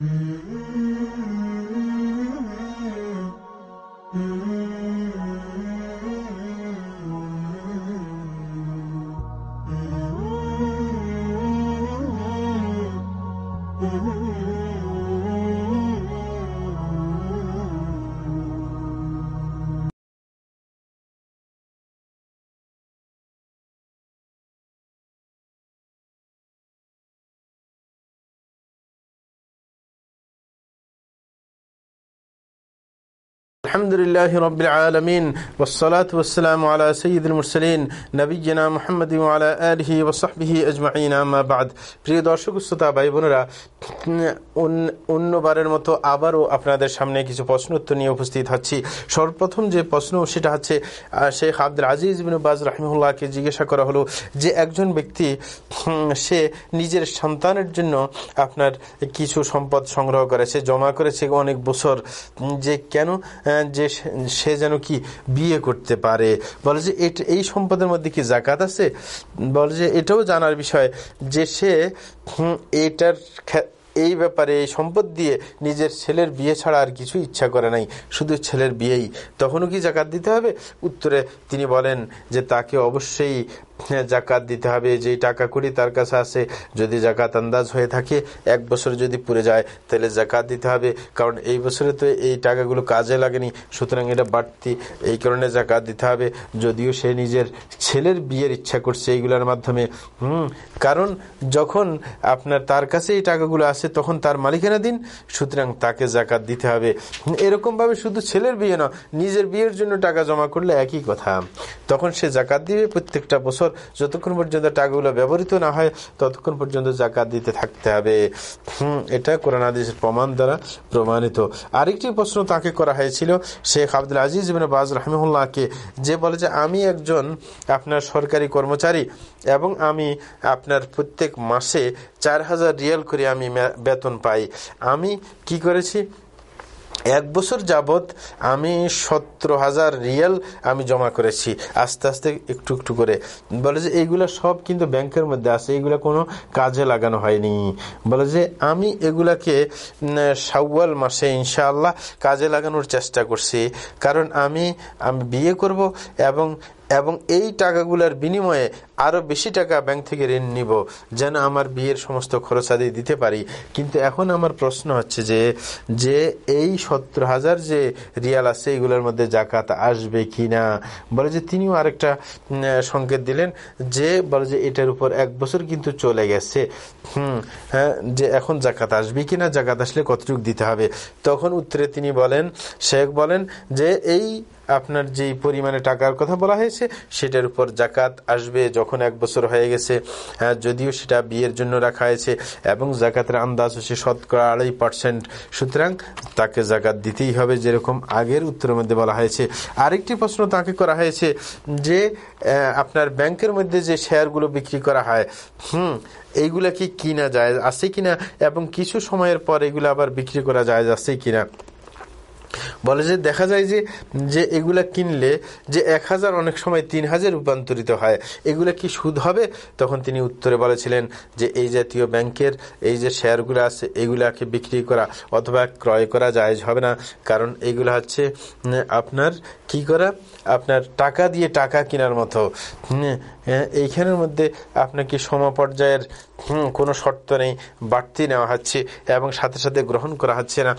Mm-hmm. আলহামদুলিল্লাহ রবিল আলমিন ওসলাত ওসালাম আলা সঈদুল মুরসলিন নবীনা মোহাম্মদ আলা আলহি ওসাহবিহি আজমাইন আমাবাদ প্রিয় দর্শক, শ্রোতা, ভাই বোনেরা অন্যবারের মতো আবারও আপনাদের সামনে কিছু প্রশ্ন উত্তর নিয়ে উপস্থিত হচ্ছি। সর্বপ্রথম যে প্রশ্ন, সেটা হচ্ছে শেখ আব্দুল আজিজ বিন বাজ রাহিমুল্লাহকে জিজ্ঞাসা করা হলো যে, একজন ব্যক্তি সে নিজের সন্তানের জন্য আপনার কিছু সম্পদ সংগ্রহ করেছে, জমা করেছে অনেক বছর, যে কেন যে সে যেন কি বিয়ে করতে পারে। বলে যে এই সম্পদের মধ্যে কি জাকাত আছে? বলে যে এটাও জানার বিষয় যে সে এটার এই ব্যাপারে এই সম্পদ দিয়ে নিজের ছেলের বিয়ে ছাড়া আর কিছু ইচ্ছা করে নাই। শুধু ছেলের বিয়েই। তখনও কি জাকাত দিতে হবে? উত্তরে তিনি বলেন যে তাকে অবশ্যই জাকাত দিতে হবে যে টাকা কুড়ি তার কাছে আছে। যদি জাকাত আন্দাজ হয়ে থাকে, এক বছর যদি পুড়ে যায়, তাহলে জাকাত দিতে হবে। কারণ এই বছরে তো এই টাকাগুলো কাজে লাগেনি, সুতরাং এটা বাড়তি। এই কারণে জাকাত দিতে হবে। যদিও সে নিজের ছেলের বিয়ের ইচ্ছা করছে এইগুলোর মাধ্যমে। হুম, কারণ যখন আপনার তার কাছে এই টাকাগুলো আসে তখন তার মালিকানা দিন, সুতরাং তাকে জাকাত দিতে হবে। এরকমভাবে শুধু ছেলের বিয়ে না নিজের বিয়ের জন্য টাকা জমা করলে একই কথা। তখন সে জাকাত দিবে প্রত্যেকটা বছর। যতক্ষণ পর্যন্ত টাকাগুলো ব্যবহৃত না হয়, ততক্ষণ পর্যন্ত জাকাত দিতে থাকতে হবে। হম, এটা কোরআন আদেশের প্রমাণ দ্বারা প্রমাণিত। আরেকটি প্রশ্ন তাকে করা হয়েছিল, শেখ আব্দুল আজিজ বাজ রহমুল্লাহকে যে বলে যে, আমি একজন আপনার সরকারি কর্মচারী এবং আমি আপনার প্রত্যেক মাসে চার হাজার রিয়াল করে আমি বেতন পাই। আমি কি করেছি? এক বছর যাবৎ আমি সতেরো হাজার রিয়েল আমি জমা করেছি। আস্তে আস্তে একটু একটু করে। বলে যে এইগুলো সব কিন্তু ব্যাংকের মধ্যে আছে এইগুলো কোনো কাজে লাগানো হয়নি। বলে যে আমি এগুলাকে সাউয়াল মাসে ইনশাআল্লাহ কাজে লাগানোর চেষ্টা করছি। কারণ আমি আমি বিয়ে করব এবং এবং এই টাকাগুলোর বিনিময়ে আরও বেশি টাকা ব্যাংক থেকে ঋণ নিব, যেন আমার বিয়ের সমস্ত খরচাদি দিতে পারি। কিন্তু এখন আমার প্রশ্ন হচ্ছে যে যে এই সত্তর হাজার যে রিয়াল আছে, এগুলোর মধ্যে জাকাত আসবে কি না বলে যে তিনিও আরেকটা সংকেত দিলেন যে, বলে যে এটার উপর এক বছর কিন্তু চলে গেছে। হুম হ্যাঁ যে এখন জাকাত আসবে কি না জাকাত আসলে কতটুকু দিতে হবে? তখন উত্তরে তিনি বলেন, শেখ বলেন যে এই আপনার যেই পরিমাণে টাকার কথা বলা হয়েছে সেটার উপর জাকাত আসবে যখন এক বছর হয়ে গেছে। হ্যাঁ, যদিও সেটা বিয়ের জন্য রাখা হয়েছে এবং জাকাতের আন্দাজ হচ্ছে শতকরা আড়াই পার্সেন্ট সুতরাং তাকে জাকাত দিতেই হবে যেরকম আগের উত্তরের মধ্যে বলা হয়েছে। আরেকটি প্রশ্ন তাকে করা হয়েছে যে আপনার ব্যাংকের মধ্যে যে শেয়ারগুলো বিক্রি করা হয় হুম এইগুলা কি কিনা যায় আছে কিনা এবং কিছু সময়ের পর এগুলো আবার বিক্রি করা যায় আছে কিনা? বলে যে দেখা যায় যে যে এগুলা কিনলে যে এক হাজার অনেক সময় তিন হাজার রূপান্তরিত হয়। এগুলা কি সুদ হবে? তখন তিনি উত্তরে বলেছিলেন যে, এই জাতীয় ব্যাংকের এই যে শেয়ারগুলো আছে, এগুলাকে বিক্রি করা অথবা ক্রয় করা জায়জ হবে না। কারণ এগুলো হচ্ছে আপনার কি করা? আপনার টাকা দিয়ে টাকা কেনার মতো। এইখানের মধ্যে আপনাকে সমপর্যায়ের কোনো শর্ত নেই, বাড়তি নেওয়া হচ্ছে এবং সাথে সাথে গ্রহণ করা হচ্ছে না।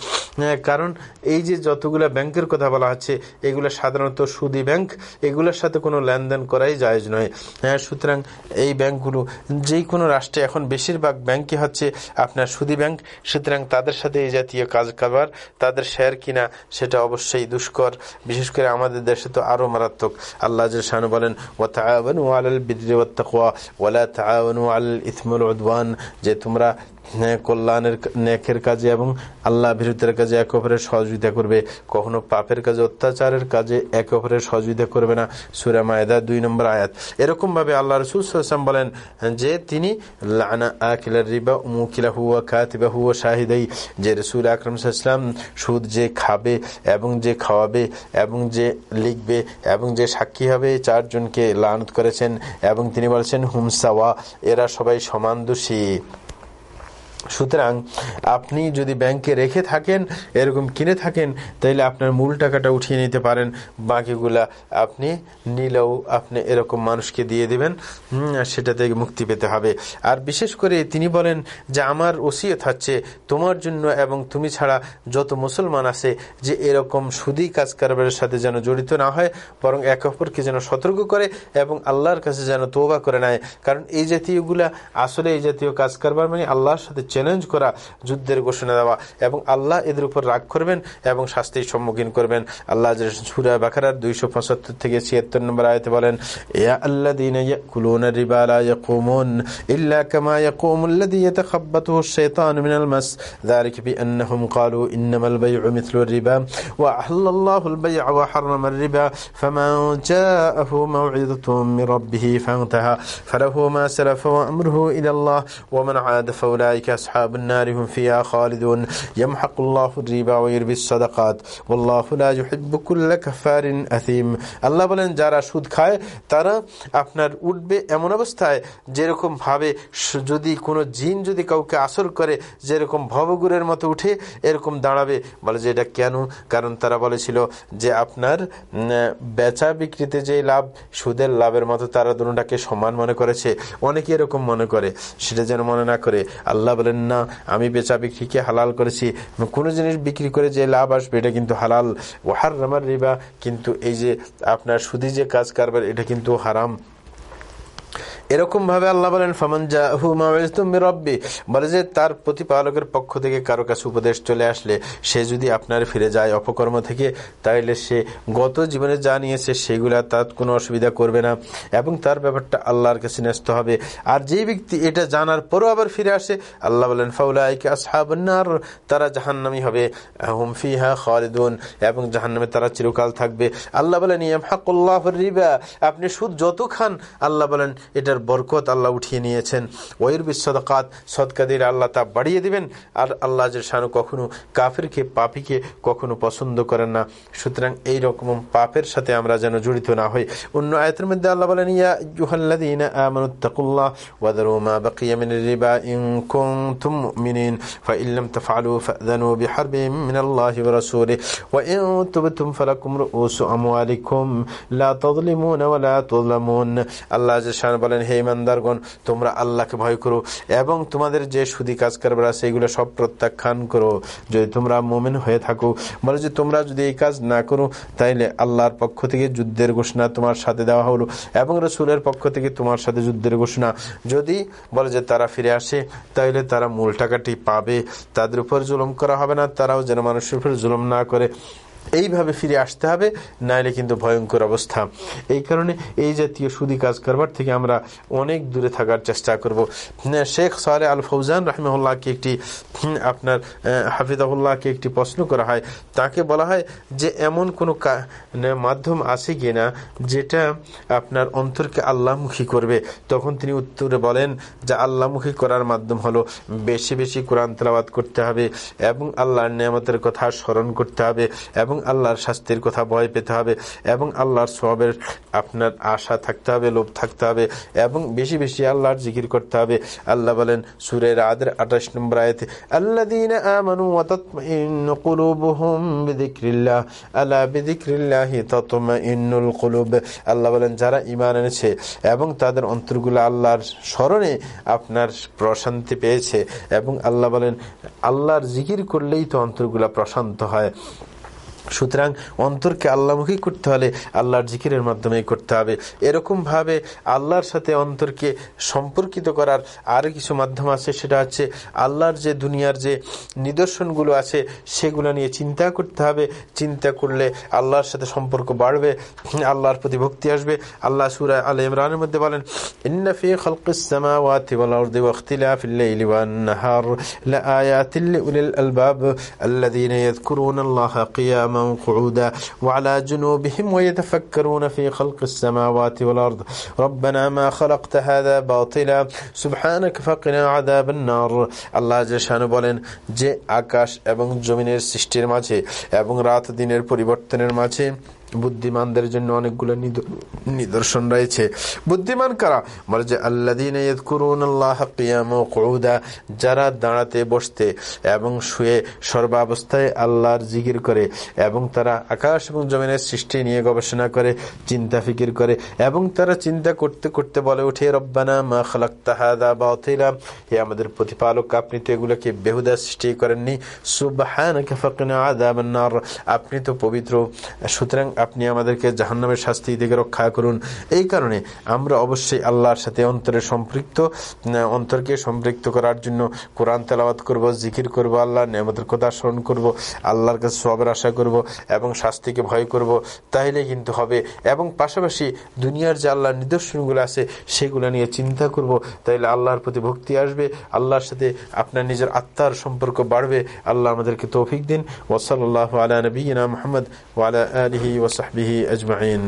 কারণ এই যে যতগুলো ব্যাংকের কথা বলা হচ্ছে, এগুলো সাধারণত সুদী ব্যাংক, এগুলোর সাথে কোনো লেনদেন করাই জায়জ নয়। হ্যাঁ সুতরাং এই ব্যাংকগুলো যেই কোনো রাষ্ট্রে এখন বেশিরভাগ ব্যাংকই হচ্ছে আপনার সুদী ব্যাংক, সুতরাং তাদের সাথে এই জাতীয় কাজ কারবার তাদের শেয়ার কিনা, সেটা অবশ্যই দুষ্কর। বিশেষ করে আমাদের দেশে তো আরও মারাত্মক আল্লাহ শাহানু বলেন ও আলাল বিদ্রে ওয়ালা তাআওয়ানু আল ইসমুল উদওয়ান যে তোমরা কল্যাণের নেকের কাজে এবং আল্লাহ বিরুদ্ধের কাজে এক অপরের সহযোগিতা করবে। কখনো পাপের কাজে, অত্যাচারের কাজে এক অপরের সহযোগিতা করবে না। সুরা মায়দা দুই নম্বর আয়াত। এরকম ভাবে আল্লাহ রসুল বলেন যে, তিনি যে রসুল আকরম সাল্লাম সুদ যে খাবে এবং যে খাওয়াবে এবং যে লিখবে এবং যে সাক্ষী হবে চারজনকে লানত করেছেন এবং তিনি বলেছেন হুমসাওয়া এরা সবাই সমান দোষী। সুতরাং আপনি যদি ব্যাংকে রেখে থাকেন, এরকম কিনে থাকেন তাহলে আপনার মূল টাকাটা উঠিয়ে নিতে পারেন। বাকিগুলা আপনি নিলেও আপনি এরকম মানুষকে দিয়ে দিবেন সেটা থেকে মুক্তি পেতে হবে। আর বিশেষ করে তিনি বলেন যে, আমার ওসিয়ত হচ্ছে তোমার জন্য এবং তুমি ছাড়া যত মুসলমান আছে যে এরকম সুদি কাজ কারবারের সাথে যেন জড়িত না হয়, বরং এক অপরকে যেন সতর্ক করে এবং আল্লাহর কাছে যেন তোবা করে নেয়। কারণ এই জাতীয়গুলা আসলে এই জাতীয় কাজ কারবার মানে আল্লাহর সাথে চ্যালেঞ্জ করা যুদ্ধের ঘোষণা দেওয়া এবং আল্লাহ এদের উপর রাগ করবেন এবং শাস্তির সম্মুখীন করবেন আল্লাহ সুরা বাখারার দুইশো পঁচাত্তর থেকে ছিয়াত্তর নম্বর আয়তে বলেন ইয়া আল্লাদিন يأكلون الربا لا يقومون إلا كما يقوم الذي يتخبطه الشيطان من المس ذلك بأنهم قالوا إنما البيع مثل الربا وأحل الله البيع وحرم الربا فمن جاءه موعظة من ربه فانتهى فله ما سلف وأمره إلى الله ومن عاد فأولئك أصحاب النار هم فيها خالدون يمحق الله الربا ويربي الصدقات والله لا يحب كل كفار أثيم আল্লাহ বলেন যারা সুদ খায় তারা আপনার উঠবে এমন অবস্থায় যেরকম ভাবে যদি কোনো জিন যদি কাউকে আসর করে যেরকম ভবগুরের মতো উঠে এরকম দাঁড়াবে বলে যে এটা কেন কারণ তারা বলেছিল যে আপনার বেচা বিক্রিতে যে লাভ সুদের লাভের মতো তারা দুটাকে সমান মনে করেছে অনেকে এরকম মনে করে সেটা যেন মনে না করে আল্লাহ বলেন না, আমি বেচা বিক্রিকে হালাল করেছি। কোনো জিনিস বিক্রি করে যে লাভ আসবে, এটা কিন্তু হালাল। ওহার রামার রিবা, কিন্তু এই যে আপনার সুদি যে কাজ কারবার, এটা কিন্তু হারাম। এরকম ভাবে আল্লাহ বলেন, ফামান রব্বি বলে যে তার প্রতিপালকের পক্ষ থেকে কারও কাছে উপদেশ চলে আসলে সে যদি আপনার ফিরে যায় অপকর্ম থেকে, তাইলে সে গত জীবনে যা নিয়েছে সেগুলা তার কোনো অসুবিধা করবে না এবং তার ব্যাপারটা আল্লাহর কাছে ন্যস্ত হবে। আর যে ব্যক্তি এটা জানার পরও আবার ফিরে আসে, আল্লাহ বলেন, ফাউলাইকে আসহাবনার তারা জাহান্নামি হবে। হুমফিহা খালিদুন এবং জাহান্নামে তারা চিরকাল থাকবে। আল্লাহ বলেন রিবা আপনি সুদ যত খান, আল্লাহ বলেন, এটার বরকত আল্লাহ উঠিয়ে নিয়েছেন। ওয়ের বিশ্বদকাত সদকাদের আল্লাহ তা বাড়িয়ে দিবেন। আর আল্লাহ শানু কখনো কাফেরকে, পাপিকে কখনো পছন্দ করেন না। সুতরাং এই রকম পাপের সাথে আমরা যেন জড়িত না হই। অন্য আয়তের মধ্যে আল্লাহ বলেন, ইয়া ইউহাল্লাযীনা আমানুত্তাকুল্লাহ ওয়াদারু মা বাকিয়া মিনার রিবা ইন কুনতুম মুমিনিন তাফআলু ফাযানু বিহারবিন মিনাল্লাহি ওয়া রাসূলিহি, ওয়া ইন তুবতুম ফালাকুম রুউসু আমওয়ালিকুম, লা তাযলিমুনা ওয়া লা তুযলামুন। আল্লাহ শান বলেন হে ইমানদারগণ, তোমরা আল্লাহকে ভয় করো এবং তোমাদের যে সুদি কাজ করবে সেইগুলো সব প্রত্যাখ্যান করো। যদি তোমরা মোমেন হয়ে থাকো, বলে যে তোমরা যদি এই কাজ না করো, তাইলে আল্লাহর পক্ষ থেকে যুদ্ধের ঘোষণা তোমার সাথে দেওয়া হলো এবং রসুলের পক্ষ থেকে তোমার সাথে যুদ্ধের ঘোষণা। যদি, বলে যে তারা ফিরে আসে, তাইলে তারা মূল টাকাটি পাবে। তাদের উপর জুলুম করা হবে না, তারাও যেন মানুষের উপর জুলুম না করে। এইভাবে ফিরে আসতে হবে, নাইলে কিন্তু ভয়ঙ্কর অবস্থা। এই কারণে এই জাতীয় সুদি কাজ করবার থেকে আমরা অনেক দূরে থাকার চেষ্টা করব। শেখ সালে আল ফৌজান রাহমুল্লাহকে একটি আপনার হাফিজাহুল্লাহকে একটি প্রশ্ন করা হয়। তাকে বলা হয় যে, এমন কোনো মাধ্যম আছে কিনা যেটা আপনার অন্তরকে আল্লাহমুখী করবে? তখন তিনি উত্তরে বলেন যে, আল্লাহমুখী করার মাধ্যম হলো বেশি বেশি কোরআন তেলাবাদ করতে হবে এবং আল্লাহর নিয়ামতের কথা স্মরণ করতে হবে এবং আল্লাহর শাস্তির কথা ভয় পেতে হবে এবং আল্লাহর সবের আপনার আশা থাকতে হবে, লোভ থাকতে হবে এবং বেশি বেশি আল্লাহর জিকির করতে হবে। আল্লাহ বলেন সুরের আদের আঠাশ নম্বর আয়তে আল্লাদিন আমানু ওয়াতাতমাইন্নু কুলুবুহুম বিযিকরিল্লাহ। আলা বিযিকরিল্লাহি তাতমাইন্নুল কুলুব। আল্লাহ বলেন, যারা ঈমান এনেছে এবং তাদের অন্তরগুলো আল্লাহর স্মরণে আপনার প্রশান্তি পেয়েছে। এবং আল্লাহ বলেন, আল্লাহর জিকির করলেই তো অন্তরগুলা প্রশান্ত হয়। সুতরাং অন্তরকে আল্লাহমুখী করতে হলে আল্লাহর জিকিরের মাধ্যমেই করতে হবে। এরকমভাবে আল্লাহর সাথে অন্তরকে সম্পর্কিত করার আরও কিছু মাধ্যম আছে। সেটা হচ্ছে আল্লাহর যে দুনিয়ার যে নিদর্শনগুলো আছে, সেগুলো নিয়ে চিন্তা করতে হবে। চিন্তা করলে আল্লাহর সাথে সম্পর্ক বাড়বে, আল্লাহর প্রতি ভক্তি আসবে। আল্লাহ সুরা আল ইমরানের মধ্যে বলেন ইন্নাফি খালকিসামাওয়াতি আলবাব قياما قعودا وعلى جنوبهم ويتفكرون في خلق السماوات والأرض ربنا ما خلقت هذا باطلا سبحانك فقنا عذاب النار আল্লাহ জেশানু বলেন যে আকাশ এবং জমিনের সৃষ্টির মাঝে এবং রাত দিনের পরিবর্তনের মাঝে বুদ্ধিমানদের জন্য অনেকগুলো নিদর্শন রয়েছে। বুদ্ধিমান কারা? বলে যে আল্লাহ যারা দাঁড়াতে বসতে এবং শুয়ে সর্বাবস্থায় আল্লাহর জিগির করে এবং তারা আকাশ এবং জমিনের সৃষ্টি নিয়ে গবেষণা করে, চিন্তা ফিকির করে এবং তারা চিন্তা করতে করতে বলে উঠে রব্বানা মা খালাক তাহাদা বা অথিলাম হে আমাদের প্রতিপালক, আপনি তো এগুলোকে বেহুদা সৃষ্টি করেননি। সুবাহান আপনি তো পবিত্র। সুতরাং আপনি আমাদেরকে জাহান্নামের শাস্তি থেকে রক্ষা করুন। এই কারণে আমরা অবশ্যই আল্লাহর সাথে অন্তরে সম্পৃক্ত অন্তরকে সম্পৃক্ত করার জন্য কোরআন তেলাওয়াত করব, জিকির করব আল্লাহ নিয়ামতের কথা স্মরণ করব, আল্লাহর কাছে সবের আশা করব এবং শাস্তিকে ভয় করব। তাহলে কিন্তু হবে। এবং পাশাপাশি দুনিয়ার যে আল্লাহর নিদর্শনগুলো আছে, সেগুলো নিয়ে চিন্তা করব। তাইলে আল্লাহর প্রতি ভক্তি আসবে, আল্লাহর সাথে আপনার নিজের আত্মার সম্পর্ক বাড়বে। আল্লাহ আমাদেরকে তৌফিক দিন। ওসল আলা নবীনা মোহাম্মদ ওয়ালা আলহি ওসাহবিহি আজমাইন